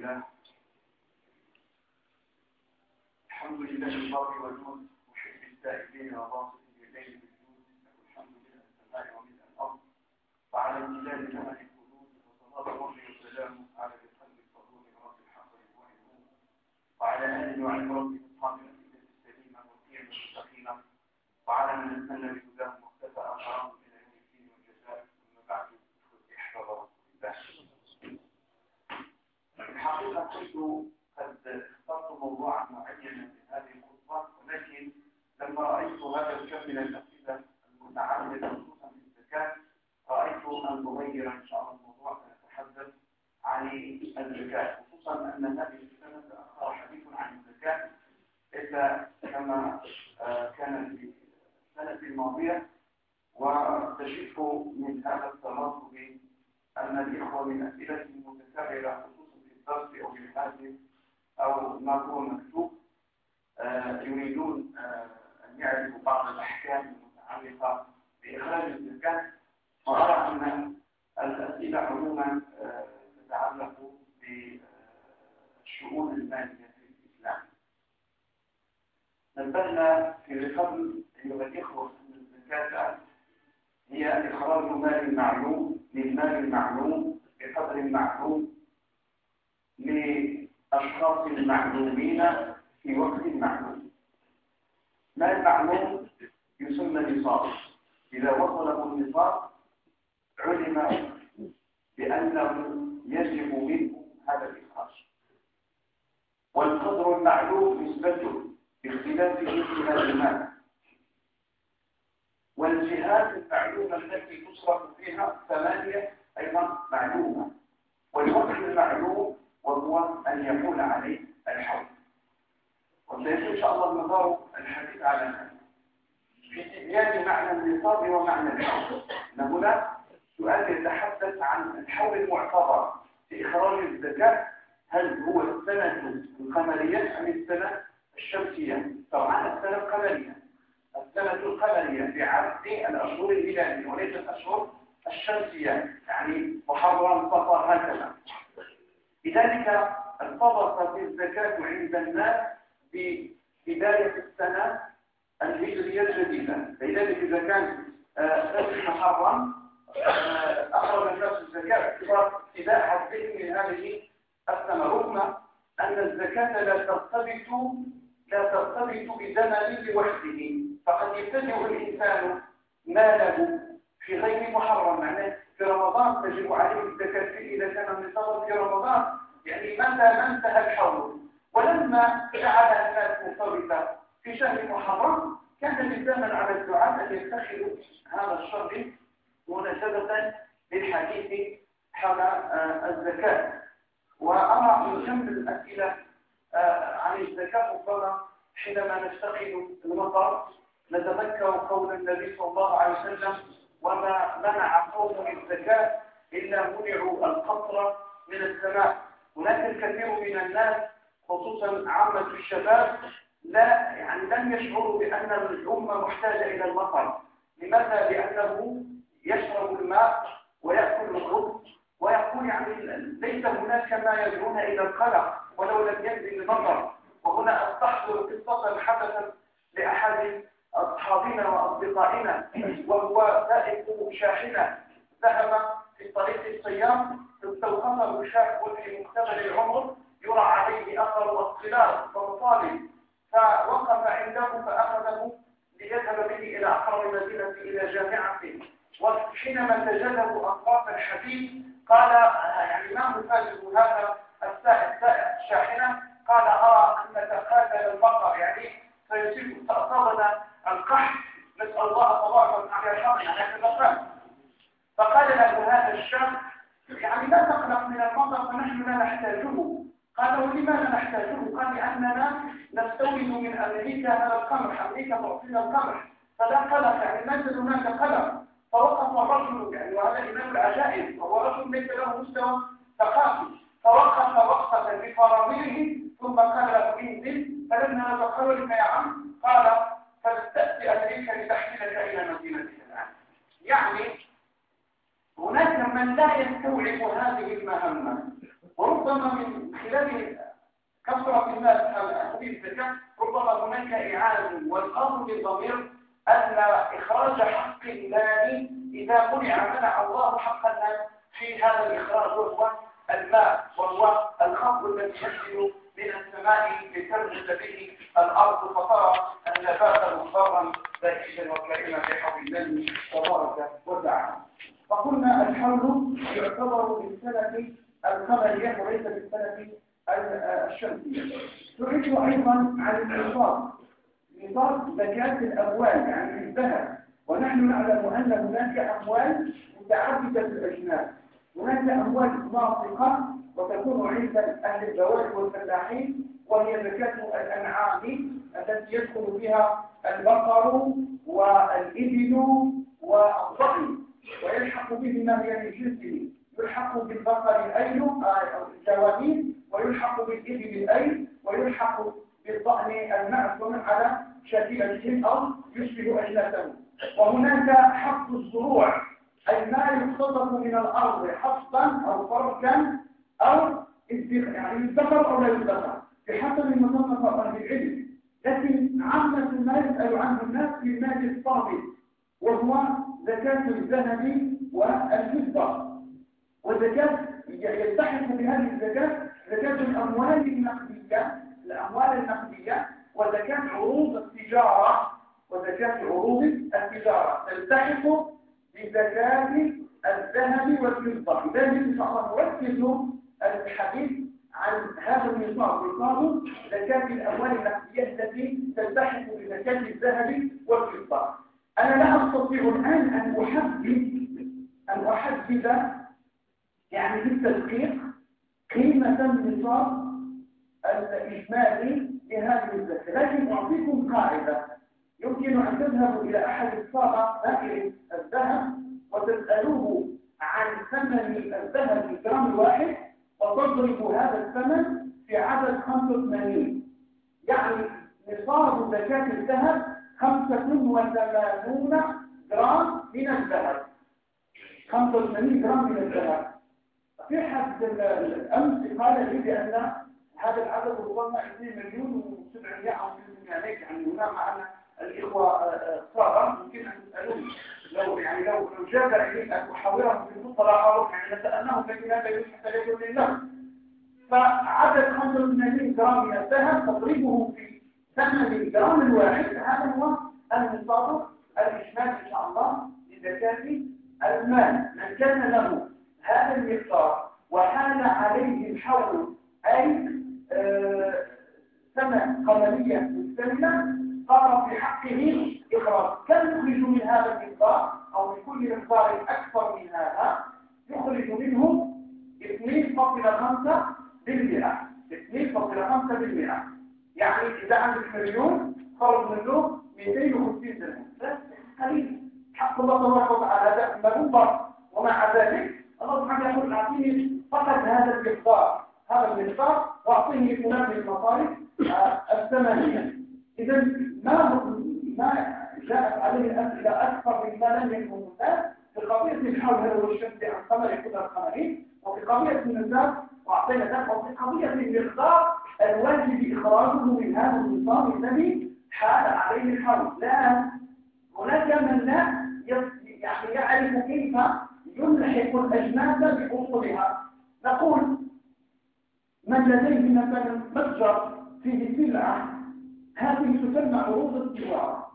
لله. الحمد لله البر والجود محب التائبين وباسط اليه بالجود له الحمد لله السماء وملء الأرض. وعلى امتداد ثمن القلوب. وصلاة ربي وسلامه على القلب الصدوق رب الحق والنور وعلى آله وعلى ربه اصحاب الافئده السليمه والقيم المستقيمه وعلى من استنى بهداه واقتفى اثرهم إلى يوم الدين والجزاء ثم بعد احفظ رسول الله الحقيقة كنت قد اخترت موضوعا معينا في هذه الخطبه ولكن لما رايت هذا الكم من الاسئله المتعدده خصوصا في الزكاه رايت ان نغير ان شاء الله الموضوع فنتحدث عن الزكاه خصوصا ان هذه السنة تاخر حديث عن الزكاه الا كما كان في السنة الماضيه واكتشف من هذا التناقض ان الاخوه من اسئلتهم متكرره خصوصا في الدرس أو في الحادث أو ما هو مكتوب. آه يريدون آه أن يعرفوا بعض الأحكام المتعلقة بإخراج الزكاة. وأرى أن الأسئلة عموما آه تتعلق بالشؤون المالية في الإسلام. نبهنا في قبل أيها الإخوة أن الزكاة هي إخراج مال معلوم من مال معلوم بقدر معلوم أشخاص معلومين في وقت معلوم. ما المعلوم يسمى نصاب. إذا وصله النصاب علم بأنه يجب منه هذا الإخراج. والقدر المعلوم نسبته باختلاف اجتهاد المال. والجهات المعلومة التي تصرف فيها ثمانية أيضا معلومة. والوقت المعلوم وهو أن يكون عليه الحول وسيكون إن شاء الله المدار الحديث على هذا. في تبيان معنى النصاب ومعنى الحول هنا سؤال يتحدث عن الحول المعتبر في إخراج الزكاة. هل هو السنة القمرية أم السنة الشمسية؟ طبعا السنة القمرية السنة القمرية في عدد الأشهر الميلادية وليس الأشهر الشمسية يعني محرم صفر هكذا. لذلك ارتبطت الزكاة عند الناس ببداية السنة الهجرية الجديدة. لذلك إذا كان سنة محرم أخرج الناس الزكاة ابتداء الذهن من هذه السنة. رغم أن الزكاة لا ترتبط لا ترتبط بزمن لوحده. فقد يبتدئ الإنسان ماله في غير محرم. معناه في رمضان تجب عليه الزكاة إذا كان النصاب في رمضان. يعني متى ما انتهى الحول ولما جعل الناس مرتبطة في شهر محرم كان لزاما على الدعاء أن يتخذوا هذا الشهر مناسبة للحديث حول الزكاة. وأرى من جنب الأسئلة عن الزكاة ربما حينما نفتقد المطر نتذكر قول النبي صلى الله عليه وسلم وما منع قوم الزكاة إلا منعوا القطر من السماء. هناك الكثير من الناس خصوصا عامة الشباب لا يعني لم يشعروا بأن الأمة محتاجة إلى المطر. لماذا؟ لأنه يشرب الماء ويأكل الخبز ويقول يعني ليس هناك ما يدعون إلى القلق ولو لم ينزل المطر. وهنا أستحضر قصة حدثت لأحد أصحابنا وأصدقائنا وهو سائق شاحنة ذهب في طريق الصيام استوقفه شاب في مقتبل العمر يرى عليه أثر الصلال ومطالب. فوقف عنده فأخذه ليذهب به إلى أقرب مدينة إلى جامعته. وحينما تجده أطراف الحديث قال يعني ما مفاجئ هذا السائق؟ سائق الشاحنة قال أرى أنك قاتل البقر. يعني سيصيب تأصابنا القحط نسأل الله تبارك وتعالى الحمد يعني فقال له هذا الشاب يعني لا تقلق من المطر فنحن لا نحتاجه. قال ولماذا نحتاجه؟ قال لأننا نستورد من أمريكا هذا القمح أمريكا تعطينا القمح. فلا قلق يعني ليس هناك قلق. فوقف الرجل يعني وهذا إمام العجائب وهو رجل ليس له مستوى ثقافي. فوقف وقفة بفرامله ثم قال له إنزل فلما لك يا عم قال فلتأتي أمريكا لتحملك إلى مدينتك الآن. يعني هناك من لا يستوعب هذه المهمة. وربما من خلال كثرة الناس أخذ الزكاة ربما هناك إعادة والأمر بالضمير أن إخراج حق المال إذا منع منع الله حق الناس في هذا الإخراج وهو الماء وهو الخط الذي ينزل من السماء لتنزل به الأرض فترى النبات مخضرا ذكيا وكريما بحول الله تبارك وتعالى فقلنا الحول يعتبر بالسنة القمرية وليس بالسنة الشمسية تعيش أيضا على النصاب نصاب زكاة الأموال يعني الذهب. ونحن نعلم أن هناك أموال متعددة الأجناس هناك أموال ناطقة وتكون عند أهل الزواج والفلاحين وهي زكاة الأنعام التي يدخل فيها البقر والإبل والضحي ويلحق بهما من جنسه. يلحق بالبقر الأيل آه، الجوامين ويلحق بالإبل الأيل ويلحق بالضأن ومن على شكل الجن أو يشبه أجناسه. وهناك حق الزروع أي ما يقتطف من الأرض حصبا أو فركا أو يعني يدخر أو لا يدخر بحسب المصنف العلم. لكن عامة ما يسأل عنه الناس في المال الصافي وهو زكاة الذهب والفضة. وزكاة يلتحق بهذه الزكاة زكاة الأموال النقدية الأموال النقدية وزكاة عروض التجارة. وزكاة عروض التجارة. تلتحق بزكاة الذهب والفضة. لذلك إن شاء الله نركز الحديث عن هذا النظام نظام زكاة الأموال النقدية التي تلتحق بزكاة الذهب والفضة. أنا لا أستطيع الآن أن أحدد أن أحدد يعني بالتدقيق قيمة النظام الإجمالي لهذه الزكاة. لكن أعطيكم قاعدة. يمكن أن تذهبوا إلى أحد الصابع داخل الذهب وتسألوه عن ثمن الذهب الجرام الواحد وتضرب هذا الثمن في عدد 85 يعني نصاب زكاة الذهب 85 جرام من الذهب. 85 جرام من الذهب. في حد الأمس قال لي بأن هذا العدد ربما 2 مليون و700 أو 800 يعني هنا معنا الإخوة صارا ممكن أن تسألوني لو يعني لو لو جاز إليك أن أحاورهم في المصطلح يعني لسألناهم فإن هذا يجب حتى يكون لله فعدد 85 جرام من الذهب تضربه في ثمن الجرام الواحد هذا هو النصاب الإشمال إن شاء الله لزكاة المال. من كان له هذا المقدار وحال عليه الحول أي آه، سنة قمرية مستملة صار في حقه إخراج كم يخرج من هذا المقدار أو من كل مقدار أكثر من هذا؟ يخرج منه 2.5 بالمئة. 2.5 بالمئة. يعني إذا عندك مليون خرج منه 250 درهم. قليل. حق الله تبارك وتعالى هذا مجبر ومع ذلك الله سبحانه يقول أعطيني فقط هذا المقدار. هذا المقدار وأعطيني فلان من المصارف آه، الثمانية إذا ما ما جاءت عليه الاسئله أكثر مما لم يكن الناس في قضية الحول والشمس عن قمر قدر القمرين وفي قضية النزاع وأعطينا ذلك وفي قضية المقدار الواجب إخراجه من هذا النظام الذي حال عليه الحول. لا هناك من لا يعني يعرف كيف يلحق الأجناس بأصولها. نقول من لديه مثلا متجر فيه سلعة هذه تسمى عروض التجارة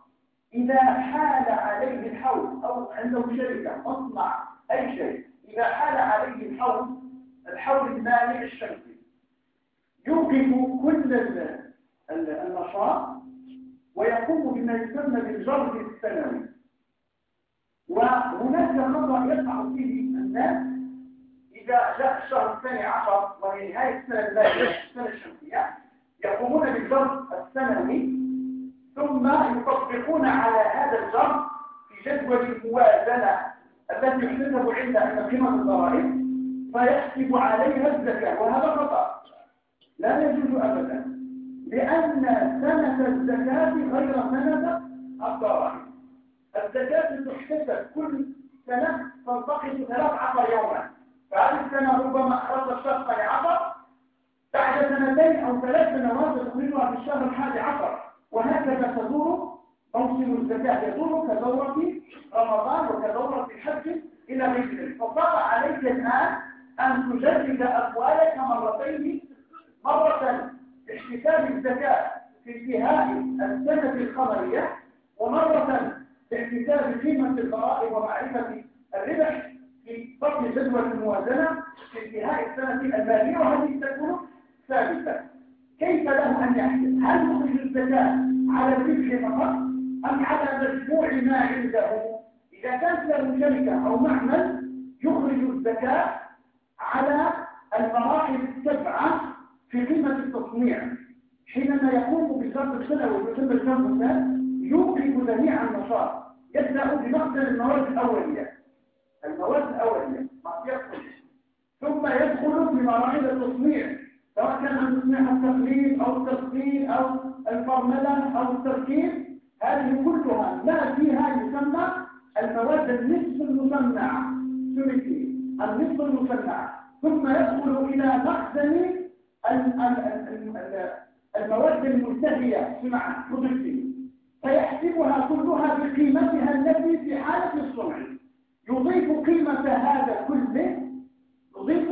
إذا حال عليه الحول أو عنده شركة تصنع أي شيء إذا حال عليه الحول الحول المالي الشمسي. يوقف كل النشاط ويقوم بما يسمى بالجرد السنوي. وهناك خطأ يقع فيه الناس إذا جاء الشهر الثاني عشر وهي نهاية السنة المالية السنة الشمسية يقومون بالجرد السنوي ثم يطبقون على هذا الجرد في جدول الموازنة التي يحتسب عند قيمة الضرائب فيحسب عليها الزكاة وهذا خطأ. لا يجوز أبدا لأن سنة الزكاة غير سنة الضرائب. الزكاة تحتسب كل سنة تنتقل 13 يوما. فهذه السنة ربما أخرج الشخص لعشر بعد سنتين أو ثلاث سنوات تخرجها في الشهر الحادي عشر وهكذا تدور موسم الزكاة. يدور كدورة رمضان وكدورة الحج إلى غير ذلك فطلع عليك الآن أن تجدد أموالك مرتين مرة باحتساب الزكاة في انتهاء السنة القمرية ومرة باحتساب قيمة الضرائب ومعرفة الربح في فصل جدول الموازنة في انتهاء السنة المالية وهذه تكون ثابتة. كيف له أن يحسب هل يخرج الزكاة على الربح فقط أم على مجموع ما عنده؟ إذا كانت له شركة أو معمل يخرج الزكاة على المراحل السبعة في قيمة التصنيع. حينما يقوم بالشرط السنوي ويتم الشرط يوقف جميع النشاط. يبدأ بمقدر المواد الأولية. المواد الأولية ما يدخل. ثم يدخل في مراحل التصنيع. سواء كان تصنيع التقليد أو التصنيع أو الفرملة أو التركيب هذه كلها ما فيها يسمى المواد النصف المصنعة. سميتي النصف المصنعة. ثم يدخل إلى مخزن المواد المنتهية سمعا مضيفين فيحسبها كلها بقيمتها التي في حالة الصنع. يضيف قيمة هذا كله يضيف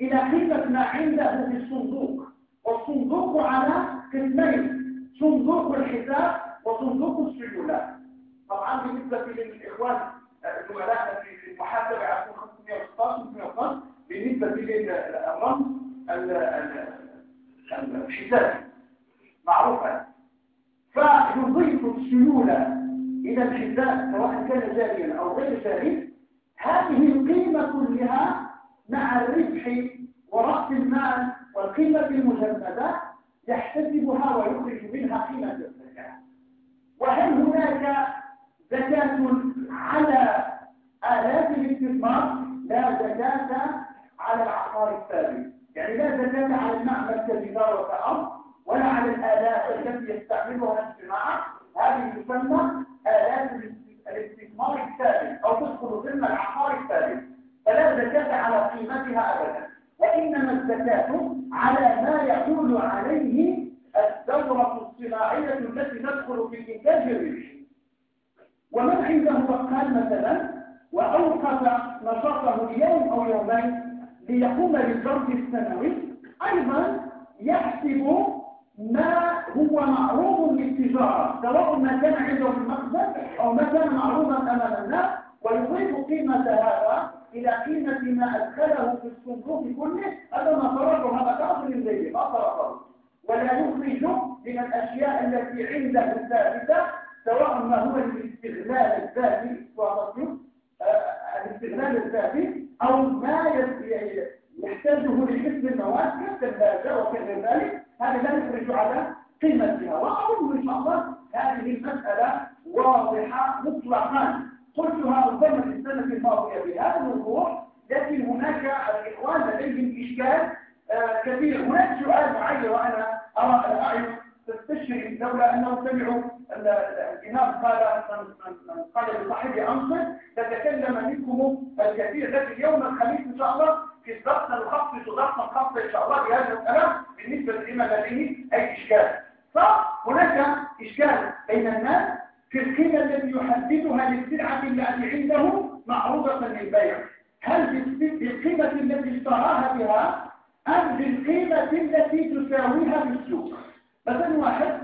إلى قيمة ما عنده في الصندوق. والصندوق على قسمين صندوق الحساب وصندوق السيولات طبعا بالنسبة للإخوان الزملاء في المحاسبة على 516 بالنسبة للرمز الحساب. معروفة. فيضيف السيولة إلى الحساب سواء كان جاريا أو غير جاري. هذه القيمة كلها مع الربح ورأس المال والقيمة المجمدة يحتسبها ويخرج منها قيمة الزكاة. وهل هناك زكاة على آلاف الاستثمار؟ لا زكاة على العقار الثابت يعني لا زكاة على المعمل كجدار وكأرض ولا على الآلات التي يستعملها الصناعة هذه تسمى آلات الاستثمار الثابت أو تدخل ضمن العقار الثابت فلا زكاة على قيمتها أبدا الزكاة على ما يقول عليه الدورة الصناعية التي تدخل في الإنتاج الربحي ومن عنده بقال مثلا وأوقف نشاطه يوم أو يومين ليقوم بالضرب السنوي أيضا يحسب ما هو معروض للتجارة سواء ما كان عنده في المخزن أو ما كان معروضا أمام الناس ويضيف قيمة هذا أدخله في الصندوق كله هذا ما فرقه هذا كافر زيه ما فرقه ولا يخرج من الأشياء التي عنده الثابتة سواء ما هو الاستغلال الذاتي آه، الاستغلال الذاتي أو ما يحتاجه لحفظ المواد كالثلاجة وكذا ذلك هذا لا يخرج على قيمتها وأظن إن شاء الله هذه المسألة واضحة مطلقا قلتها ربما في السنة الماضية بهذا الوضوح لكن هناك الإخوان لديهم إشكال آه هناك سؤال معين وأنا أرى الأعين. تستشري لولا أنه سمعوا الإمام قال من قال لصاحبي أنصر تتكلم منكم الكثير لكن يوم الخميس إن شاء الله في الضغط نخصص ضغطا خاصة إن شاء الله بهذا الكلام بالنسبة لما لديه أي إشكال. فهناك إشكال بين الناس في القيمة التي يحددها للسلعة التي عنده معروضة للبيع. هل بالقيمة التي اشتراها بها أم بالقيمة التي تساويها في السوق؟ مثلا واحد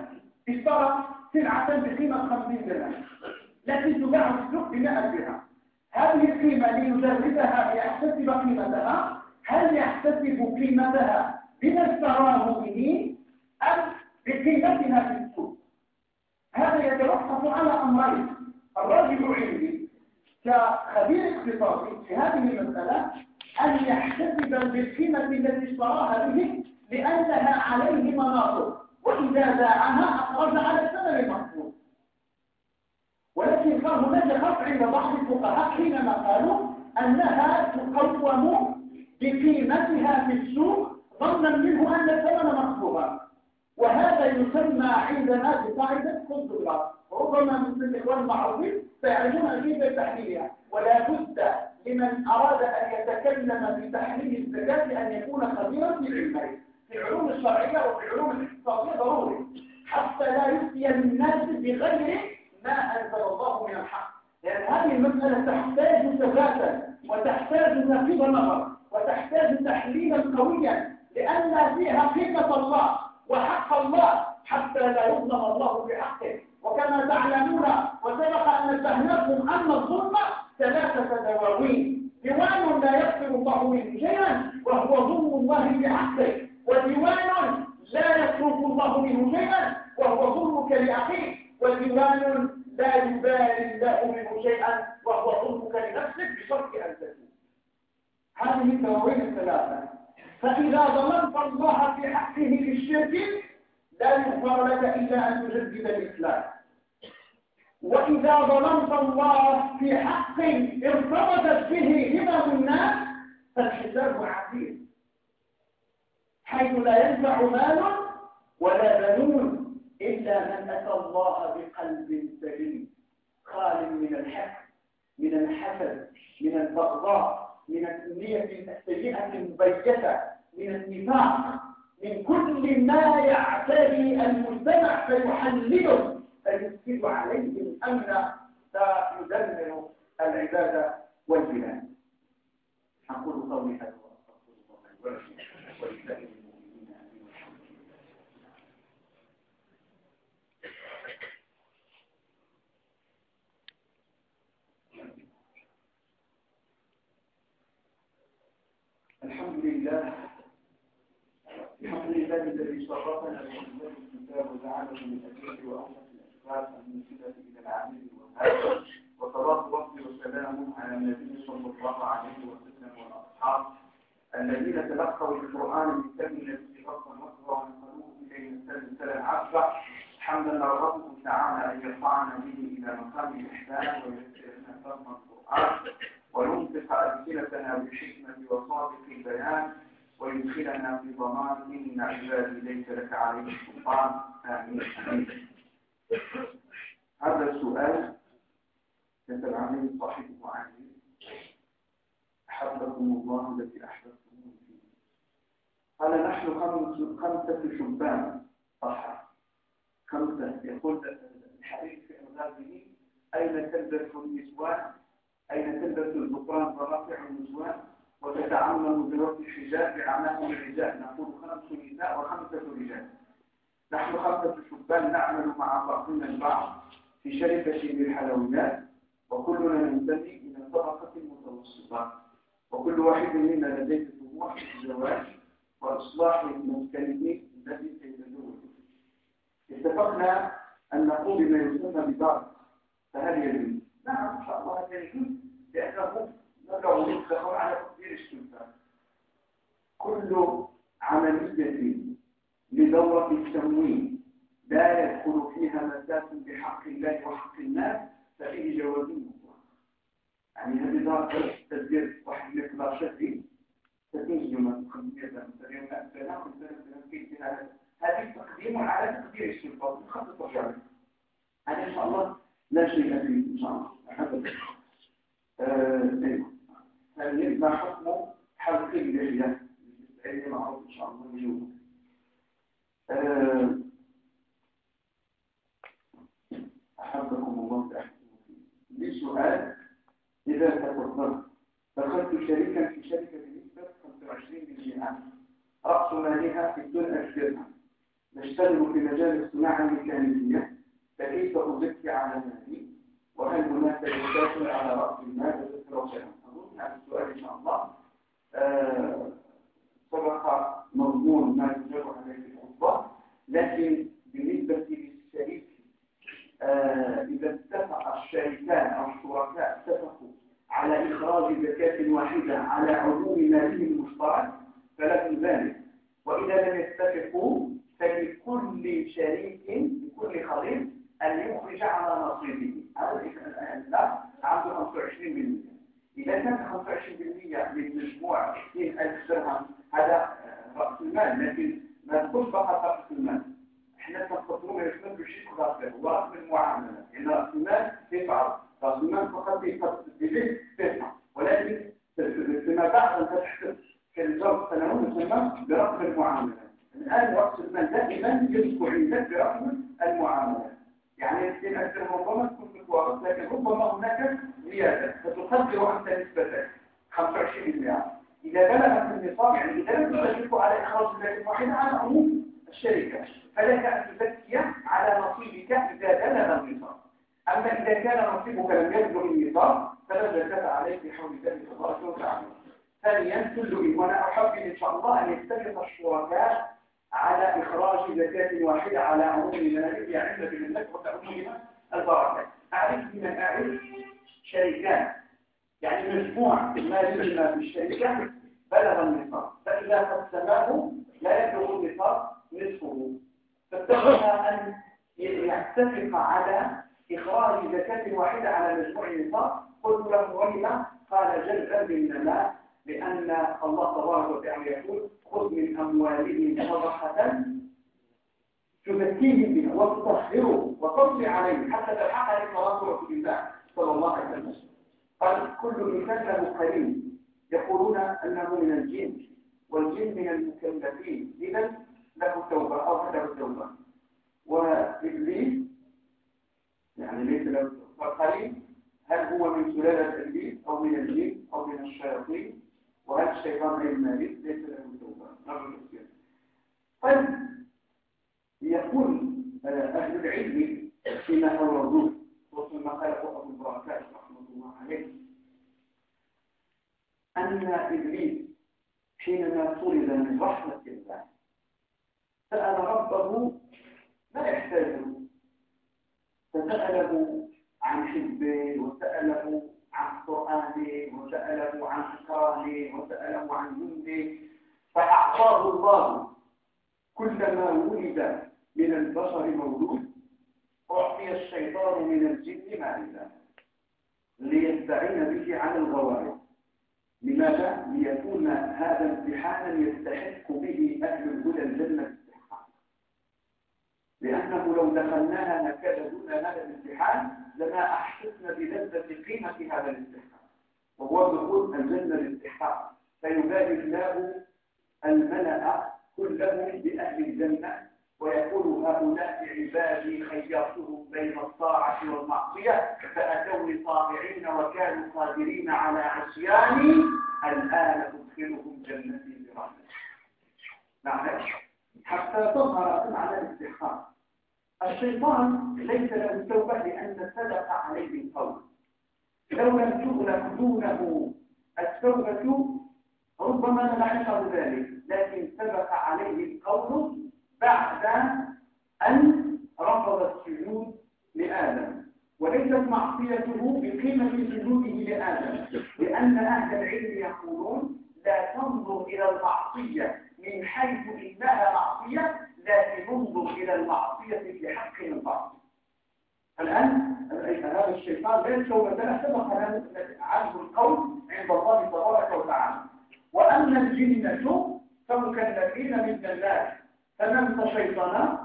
اشترى سلعة بقيمة 50 درهم لكن تباع في السوق ب 100 درهم. هذه القيمة ليجردها ليحتسب قيمتها. هل يحتسب قيمتها بما اشتراه به أم بقيمتها في السوق؟ هذا يتوقف على أمرين. الراجل عندي كخبير اقتصادي في هذه المسألة أن يحتسب بالقيمة التي اشتراها به لأنها عليه مناطق وإذا باعها أخرج على الثمن المحفوظ ولكن كان هناك خط عند بعض الفقهاء حينما قالوا أنها تقوم بقيمتها في السوق ظنا منه أن الثمن مخفوضا وهذا يسمى عندنا بقاعدة خذ وربما مثل الإخوان المعروفين فيعرفون كيف تحليلها. ولا بد لمن أراد أن يتكلم في تحليل الزكاة أن يكون خبيرا في علمه في العلوم الشرعية وفي العلوم الاقتصادية ضروري حتى لا يفتي للناس بغير ما أنزل الله من الحق. لأن هذه المسألة تحتاج ثباتا وتحتاج نقيض نظر وتحتاج تحليلا قويا لأن فيها قيمة الله وحق الله حتى لا يظلم الله بحقه. وكما تعلمون وسبق أن نبهناكم أن الظلم ثلاثة دواوين. ديوان لا يغفر الله منه شيئا وهو ظلم الله بحقه. وديوان لا يترك الله منه شيئا وهو ظلمك لأخيك وديوان لا يبالي الله منه شيئا وهو ظلمك لنفسك بشرط أن تكون. هذه الدواوين الثلاثة. فإذا ظلمت الله في حقه بالشرك يغفر لك إلا أن تجدد الإسلام. وإذا ظلمت الله في حق ارتبطت به همم الناس فالحساب عسير حيث لا ينفع مال ولا بنون إلا من أتى الله بقلب سليم. خال من الحق من الحسد من البغضاء من النية السيئة المبيتة من النفاق. من كل ما يعتري المجتمع فيحلله فيفسد عليه الأمن فيدمر العبادة والبلاد. أقول قولي هذا وأستغفر الله ولسائر المؤمنين الحمد لله الحمد لله الذي شرفنا بإنزال الكتاب وجعله من أجله وأوصف الأسباب المنزلة إلى العامل والهادي وصلاة ربي وسلامه على النبي صلى الله عليه وسلم والأصحاب الذين تلقوا القرآن من كم الذي ربا مصر ونقلوه إليه سلسلة عشرة حمدا ربه تعالى أن يرفعنا به إلى مقام الإحسان ويسر لنا فهم القرآن وينطق ألسنتنا بالحكمة وصادق البيان. ويدخلنا في ضمان إن عبادي ليس لك عليه سلطان. آمين. هذا السؤال كتب عليه صاحبه عني أحبكم الله الذي أحببتموني فيه. قال نحن خمس خمسة شبان. صح. خمسة. يقول الحديث في أغلبه أين تلبس النسوان؟ أين تلبس الذكران ورافع النسوان؟ وتتعمم برد الحجاب بأعمال الرجال نقول خمس نساء وخمسة رجال. نحن خمسة شبان نعمل مع بعضنا البعض في شركة للحلويات وكلنا ننتمي إلى طبقة متوسطة. وكل واحد منا لديه طموح في الزواج وإصلاح المسكنين الذي سيتزوج اتفقنا أن نقوم بما يسمى بدار فهل يجوز؟ نعم إن شاء الله يجوز لأنه ندعو للدخول على تقدير السلطان كل عملية لدورة التموين لا يدخل فيها مساس بحق الله وحق الناس ففيه جواز مطلق يعني هذه دار تدبير واحد مقدار شهري تتنجم من 500 مثلا سنة سنة هذه تقديم على تقدير السلطان خط الرجال هذا إن شاء الله لا شيء فيه إن شاء الله. أحب أيوه. هل ما حكم حلق اللحية بالنسبة معروف إن شاء الله اليوم. أحبكم الله فيه لي سؤال؟ إذا تفضلت دخلت شركة في شركة بنسبة 25% رأس مالها 60000 درهم. نشتغل في مجال الصناعة الميكانيكية. فكيف أزكي على مالي وهل هناك يسافر على رأس المال؟ ذكر شيئا هذا السؤال إن شاء الله. آه سبق مضمون ما يجاب عليه الخطبة لكن بالنسبة للشريك آه إذا اتفق الشريكان أو الشركاء اتفقوا على إخراج زكاة واحدة على عموم ماله المشترك فلكم ذلك وإذا لم يتفقوا فلكل شريك لكل خليط أن يخرج على نصيبه هذا لا عنده 25% إذا كان 25% من مجموع 20000 درهم هذا رأس المال لكن ما تكونش فقط رأس المال إحنا كنقدروا ما يشمل بشيء خاص هو رأس المعاملة لأن رأس المال يدفع رأس المال فقط يقدر تدفع ولكن بعض تحت في الجو السنوي يسمى برقم المعاملة الآن رأس المال دائما يذكر عندك برقم المعاملة يعني يمكن أكثر ربما تكون متوافق لكن ربما هناك زيادة فتقدر أنت نسبتك 25% إذا بلغت النصاب يعني إذا لم تشرك على إخراج ذلك واحدة على عموم الشركة فلك أن تزكي على نصيبك إذا بلغ النصاب أما إذا كان نصيبك لم يبلغ النصاب فلا زكاة عليك بحول ذلك تبارك وتعالى. ثانيا كل وأنا أحب إن شاء الله أن يتفق الشركاء على إخراج زكاة واحدة على عموم المنازل يعني بالملك وتعميم البركة. أعرف من أعرف شركات يعني مجموع المال في الشركة بلغ النصاب فإذا قسماه لا يبلغ النصاب نصفه. فاتفق أن يتفق على إخراج زكاة واحدة على مجموع النصاب قلت له ولما قال جل بالنماء لأن الله تبارك وتعالى يقول خذ من أموالهم صدقة تزكيهم بها وتطهرهم وتصلي عليهم. حتى تلحق عليك رسول الله صلى الله عليه وسلم. قال كل له قرين يقولون أنه من الجن والجن من المكلفين. إذا له توبة أو له توبة وإبليس يعني ليس له والقرين هل هو من سلالة إبليس أو من الجن أو من الشياطين؟ وهل الشيطان غير مالك؟ ليس له توبة. طيب يقول أهل العلم فيما أوردوه وفيما قاله أبو البركات رحمة الله عليه أن إبليس حينما طرد من رحمة الله سأل ربه ما يحتاجه فسأله عن حزبه وسأله عن قرآنه وسأله عن إكرامه وسأله عن جنده فأعطاه الله كلما ولد من البشر مولود. أعطي الشيطان من الجن مائدا ليستعين به على الغوائب لماذا؟ ليكون هذا امتحانا يستحق به أهل الهدى الجنة لأنه لو دخلناها هكذا دون هذا الامتحان لما أحسسنا بلذة قيمة هذا الاستحقاق وهو دخول الجنة الاستحقاق. فيبادل الله الملأ كلهم بأهل الجنة ويقول هؤلاء عبادي خيرتهم بين الطاعة والمعصية فأتوني طامعين وكانوا قادرين على عصياني الآن أدخلهم جنتي برحمتي معلش حتى تظهر على الاستحقاق. الشيطان ليس له توبة لأن سبق عليه القول. لو لم تغلق دونه. التوبة ربما لا يحصل ذلك لكن سبق عليه القول بعد أن رفض السجود لآدم. وليست معصيته بقيمة سجوده لآدم لأن أهل العلم يقولون لا تنظر إلى المعصية من حيث إنها معصية لكن انظر إلى المعصية في حق الباطل. الآن هذا الشيطان ليس له سبق عنه القول عند الله تبارك وتعالى. وأما الجنة فمكلفين من الناس. فمن شيطان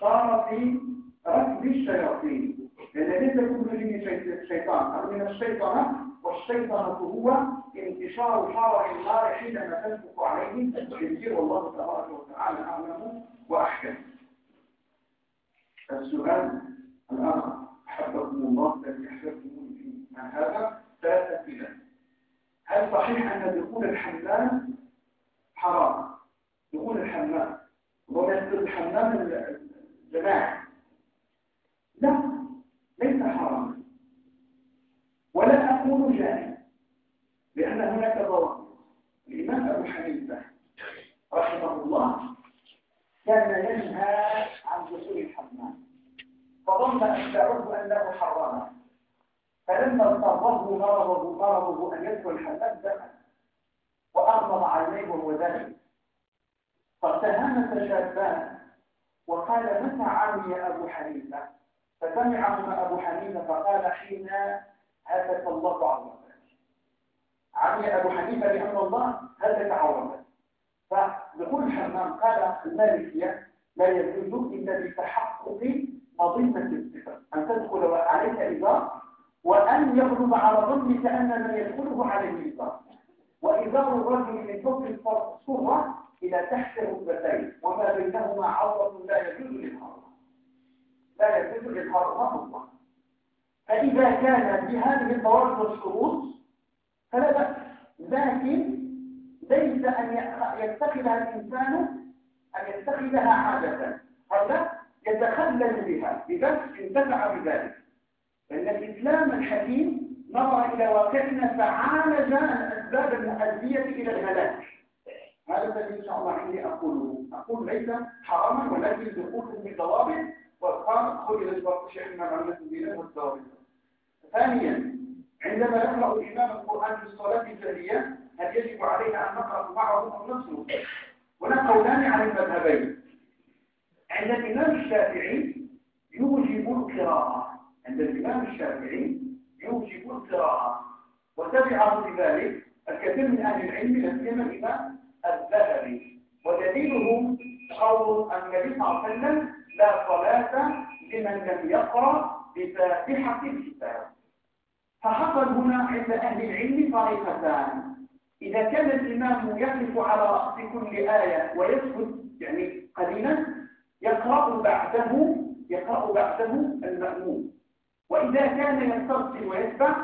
صار في ركب الشياطين. لأن ليس كل جن شيطان من الشيطان والشيطان هو انتشار شرع النار حينما تنفق عليه يسير الله تبارك وتعالى أعلم وأحكم. السؤال الآخر. أحبكم الله الذي أحببتموني فيه مع هذا. ثلاثة أسئلة هل صحيح أن دخول الحمام حرام؟ دخول الحمام. ومثل الحمام الجماعي لا ليس حرام. ولا أقول جائز لأن هناك ضوابط. الإمام أبو حنيفة رحمه الله كان ينهى عن دخول الحمام. فظن أتباعه أنه حرام. فلما اضطره مرضه مرضه أن يدخل الحمام دخل وأغمض عينيه وهو ذلك فاتهمت شابان. وقال متى عمي أبو حنيفة؟ فسمعهما أبو حنيفة فقال حين هتك الله عورتك عمي أبو حنيفة لأن الله هتك عورتك فدخول الحمام قال المالكية لا يجوز إلا بتحقق مظنة الصفة. أن تدخل عليك إزار وأن يغلب على ظنك أن من يدخله عليه إزار. وإزار الرجل من فوق الصورة إلى تحت الركبتين. وما بينهما عورة لا يجوز للحرمة. لا يجوز للحرمة مطلقا فإذا كان بهذه الضوابط والشروط فلا بأس. لكن ليس أن يتخذها الإنسان أن يتخذها عادة هذا يتخلل بها. بس انتفع بذلك. لأن الإسلام الحكيم نظر إلى واقعنا فعالج الأسباب المؤدية إلى الهلاك. هذا الذي إن شاء الله عندي أقوله. أقول ليس حراما ولكن دخول بضوابط إلى الوقت شيء ما عملت به والضوابط ثانيا عندما يقرأ الإمام القرآن في الصلاة الجهرية هل يجب علينا أن نقرأ معه أو نصله هناك قولان عن المذهبين. عند الإمام الشافعي يوجب القراءة. عند الإمام الشافعي يوجب القراءة. وتبعه بذلك الكثير من أهل العلم لا سيما الإمام الذهبي. ودليله قول النبي صلى الله عليه وسلم لا صلاة لمن لم يقرأ بفاتحة الكتاب. فحصل هنا عند أهل العلم طريقتان. إذا كان الإمام يقف على رأس كل آية ويسكت يعني قليلا يقرأ بعده يقرأ بعده المأموم. وإذا كان يسترسل ويتبع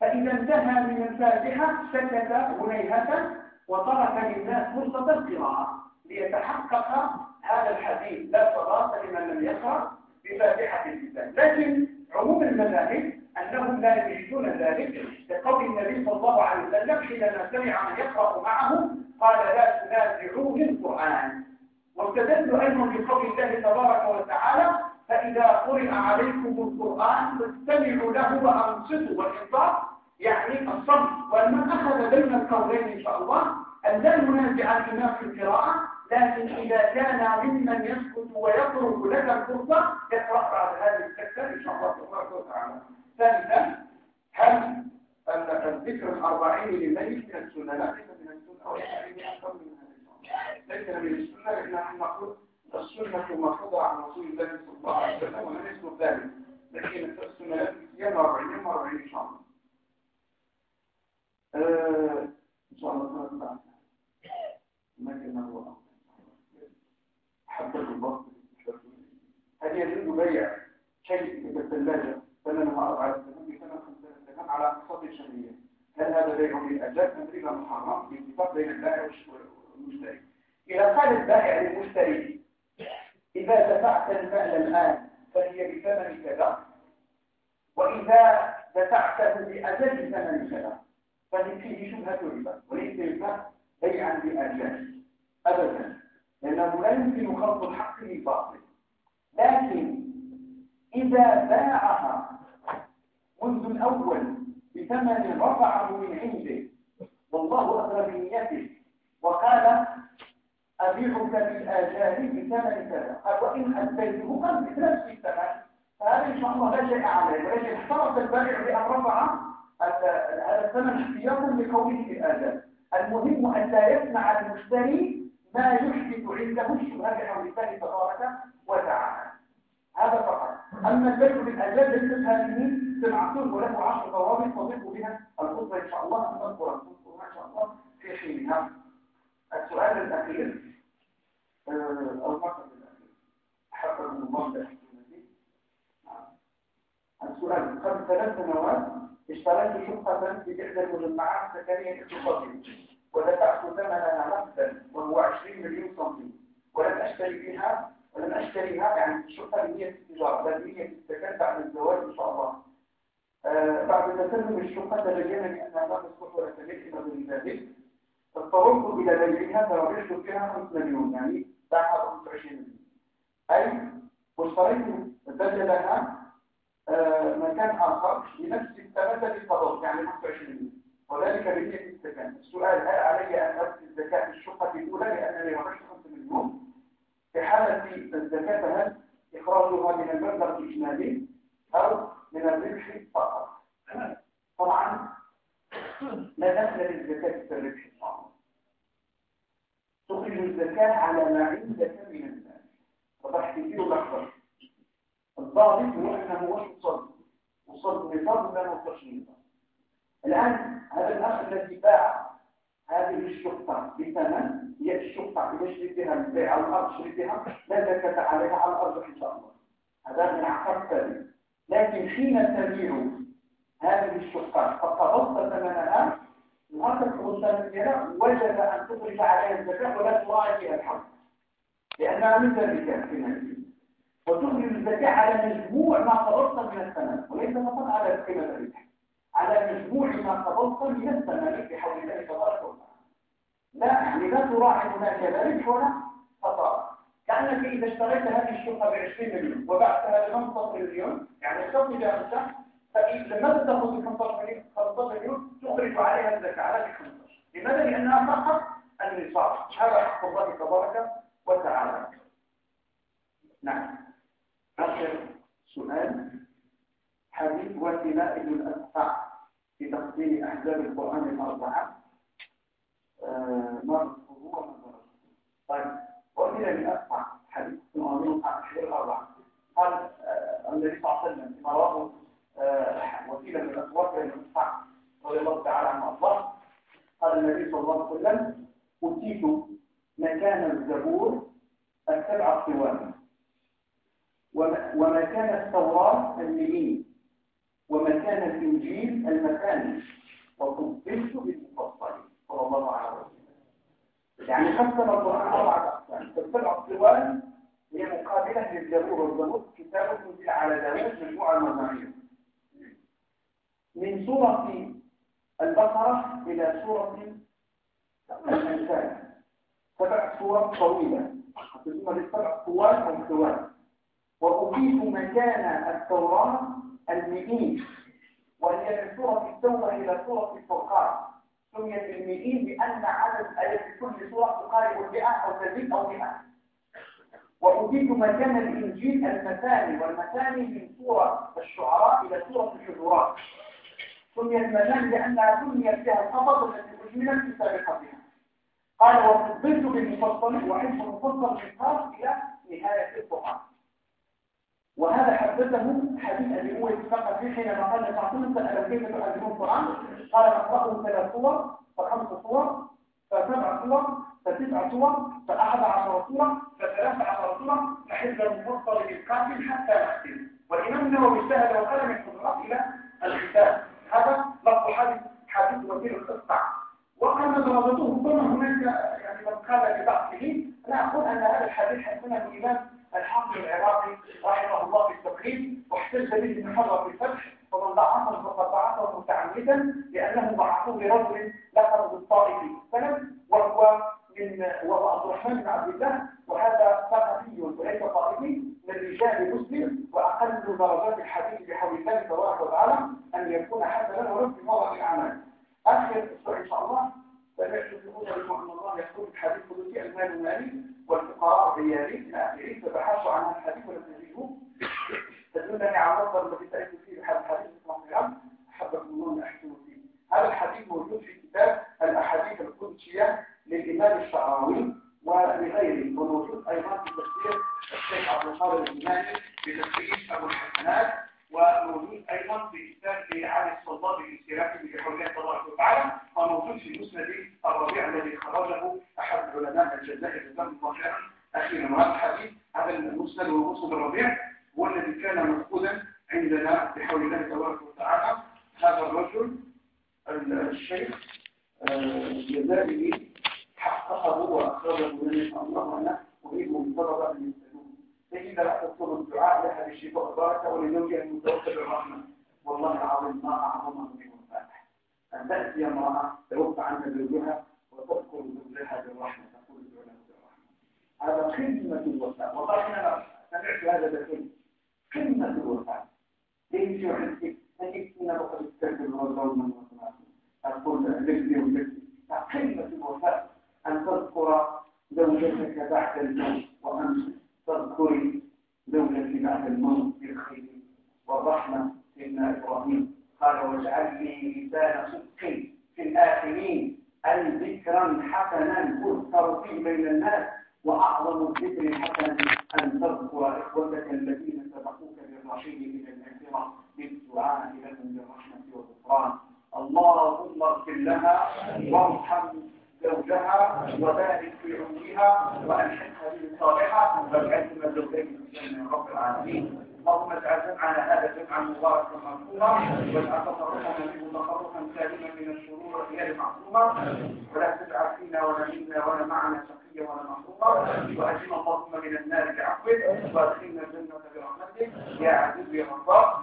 فإذا انتهى من الفاتحة سكت هنيهة وترك للناس فرصة القراءة ليتحقق هذا الحديث. لا صلاة لمن لم يقرأ بفاتحة الكتاب. لكن عموم المذاهب أنهم لا يجدون ذلك لقول النبي صلى الله عليه وسلم حينما سمع من يقرأ معه قال لا تنازعوا القرآن. واستدلوا أيضا بقول الله تبارك وتعالى فإذا قرئ عليكم القرآن فاستمعوا له وأنصتوا والإنصات يعني الصبر ومن أخذ بين القولين إن شاء الله أن لا ينازع الإمام في القراءة لكن إذا كان ممن يسكت ويترك لك الفرصة يقرأ بعد هذه السكتة إن شاء الله تبارك وتعالى. ثالثا هل الذكر الأربعين للميت من السنة؟ ليس من السنة. أو من السنة لأن نحن نقول السنة مفروضة عن رسول الله صلى الله عليه وسلم ولا نسلك ذلك لكن السنة يوم 40 يوم 40 إن شاء الله إن شاء الله تعالى لكن هو حتى الله هل يجوز بيع شيء من الثلاجة ثمنها أربعة خمسة سنين على اقتصاد الشهرية هل هذا بيع بالأجل أم ربا محرم باتفاق بين البائع والمشتري إذا قال البائع للمشتري إذا دفعت المال الآن فهي بثمن كذا وإذا دفعته بأجل ثمن كذا فهي فيه شبهة ربا وليس ربا بيعا بأجل أبدا. لأنه لا يمكن خلط الحق بالباطل لكن إذا باعها منذ الأول بثمن رفعه من عنده والله أدرى بنيته وقال أبيعك بالآجال بثمن كذا قال وإن أديته قال بنفس الثمن. فهذا إن شاء الله لا شيء عليه ولكن احترف البائع بأن رفع هذا الثمن احتياطا لقوله بالآجال المهم أن لا يسمع المشتري ما يحدث عنده الشبهة بحول الله تبارك وتعالى. هذا فقط. أما البيع بالأجل ليست هذه سمعتون وله عشر ضوابط تضيف بها الخطبة إن شاء الله. نذكر الخطبة إن شاء الله في حينها. السؤال الأخير. حفظه الله السؤال قبل ثلاث سنوات اشتريت شقة في إحدى المجمعات السكنية الاقتصادية ودفعت ثمنها نقدا وهو 20 مليون سنتيم ولم أشتري بها ولم أشتريها يعني شقة بنية التجارة بل بنية السكن بعد الزواج إن شاء الله. آه بعد تسلم الشقة تبين لي أنها لا تصلح ولا تملك إلى غير اضطررت إلى بيعها فربحت فيها 5 مليون. يعني باعها 25 مليون أي واشتريت بدلها آه مكان آخر الثمن الذي اضطررت يعني 25 مليون وذلك بنية السكن. السؤال هل علي أن أبدي الزكاة في الشقة الأولى؟ لأنني ربحت 5 مليون في حالة الزكاة هل إخراجها من المبلغ الإجمالي أو من الربح فقط طبعا لا دخل للزكاة في الربح فقط تخرج الزكاة على ما عندك من المال وضح كثير الأكبر الضابط هو أنه وش صد وصد نصاب لا نصدش نصاب الآن هذا الأخ الذي باع هذه الشقة بثمن هي الشقة إذا شريتها البيع أو الأرض شريتها لا زكاة عليها على الأرض إن شاء الله الثاني لكن حين تبيع هذه الشقة فقبضت ثمنها وأنت الخمسان ديالها وجب أن تخرج عليها الزكاة ولا تراعي فيها الحق. لأنها من ذلك في نفسه وتخرج الزكاة على مجموع ما قبضت من الثمن وليس فقط على قيمة الربح على مجموع ما قبضت من الثمن بحول الله تبارك وتعالى. لا يعني لا تراعي هناك ربح ولا كأنك إذا اشتريت هذه الشقة ب 20 مليون وبعتها ب 15 مليون يعني اشتريت بها خمسة فلماذا تأخذ ب 15 مليون؟ 15 مليون تخرج عليها الزكاة على 15 لماذا؟ لأنها فقط النصاب. هذا حق الله تبارك وتعالى. نعم. آخر سؤال. حديث وسائل الأسقع في تقديم أحزاب القرآن الأربعة. آه، مرضه ومرضه طيب. وإلى الأسقع حديث عظيم أحزاب الأربعة قال آه، النبي صلى الله عليه وسلم فيما رواه آه، وسيلة من الأسواق الأسقع رضي الله تعالى عنه الله قال النبي صلى الله عليه وسلم أتيت مكان الزبور السبع صوان ومكان التوراة الملين ومكان الإنجيل المثاني وقبلت بالمفصل صلى الله عليه وسلم يعني قسم القرآن أربعة أقسام السبع الصوان هي مقابلة للزبور والزبور كتاب تنزل على داوود مجموعة المزامير من سورة البقرة إلى سورة الإنسان. سبع سور طويلة. تسمى للسبع طوال أو طوال وأضيف مكان التوراة المئين. وهي من سورة التوبة إلى سورة الفرقان. سميت المئين بأن عدد آيات كل سورة تقارب المئة أو تزيد أو مئة. وأضيف مكان الإنجيل المثاني والمثاني من سورة الشعراء إلى سورة الحجرات. سميت مثاني لأنها سميت فيها القبض التي أجملت في سابقتها. قال وفضلت بالمفصل وعيش المفصل من قاف إلى نهاية القرآن وهذا حدثه حديث أبي موسى فقط في حينما قال فاطمة سأل كيف تؤذنون القرآن؟ قال نقرأه ثلاث صور فخمس صور فسبع صور فتسع صور فأحد عشر صورة فثلاث عشر صورة فحزب المفصل بالقاتل حتى نختم والإمام النووي اجتهد وقال من الحضرات إلى الختام هذا لفظ حديث حديث وزير القطع وقال درجته ربما هناك يعني من قال ببعضه لا أقول أن هذا الحديث حسنه الإمام الحافظ العراقي رحمه الله في التقريب واحتج به ابن حجر في الفتح ومن ضعفه فقد ضعفه متعمدا لأنه ضعفه لرجل لقب بالطائفي. السند وهو من وهو عبد الرحمن بن عبد الله وهذا ثقفي وليس طائفي من رجال مسلم وأقل درجات الحديث بحول الله تبارك وتعالى أن يكون حسنا ولو في موضع الأعمال. آخر إن شاء الله. سمعت في ان الله يقول الحديث القدسي المال مالي والفقراء ريالي إلى اخره فبحثوا عن الحديث ولم يجدوه تدلني على مصدر الذي سالت فيه بهذا الحديث اسمه العبد. احبكم الله أن احسنوا فيه. هذا الحديث موجود في كتاب الأحاديث القدسية للإمام الشعراوي ولغيره. وموجود أيضا في تفسير الشيخ عبد القادر الإمامي في تفسير أبو الحسنات. وموجود أيضا في كتاب علي الصلاب الاستراحي الله تبارك وتعالى وموجود في مسند الربيع الذي خرجه أحد علماء الجزائر جزاه الله خيرا أخيرا وهذا الحديث هذا المسند ومسند الربيع هو الذي كان مفقودا عندنا بحول الله تبارك وتعالى. هذا الرجل الشيخ الجزائري حققه وأخرجه من الله أنا اريد من طلب فإذا لا تطلب الدعاء لها بالشفاء البركة ولزوجها المتوكل الرحمة. والله العظيم ما أعظم من الفاتح أن تأتي امرأة توفى عنها زوجها وتذكر زوجها بالرحمة. تقول زوجها بالرحمة. هذا قمة الوفاء. والله أنا سمعت هذا بكل قمة الوفاء. ليس يحسك أنك إن بقى تستخدم الرجل من وصنعته أقول لجلي وجلي قمة الوفاء. أن تذكر زوجتك بعد الموت. وأمس تذكري زوجتي بعد الموت بالخير والرحمة سيدنا إبراهيم. قال واجعل لي لسان صدق في الآخرين أي ذكرا حسنا تذكر فيه بين الناس وأعظم الذكر حسنا أن تذكر إخوتك الذين سبقوك بالرشيد إلى الآخرة بالدعاء لهم بالرحمة والغفران. اللهم اغفر لها وارحم زوجها وبارك في عمرها وألحقها بالصالحة واجعلها مزوجين من رب العالمين. اللهم اجعل جمعنا هذا جمعا مباركا مرحوما. واجعل تصرفنا منه تصرفا سالما من الشرور غير معصوما. ولا تجعل فينا ولا منا ولا معنا شقيا ولا محروما واجعلنا اللهم من النار بعفوك. وأدخلنا الجنة برحمتك. يا عزيز يا غفار.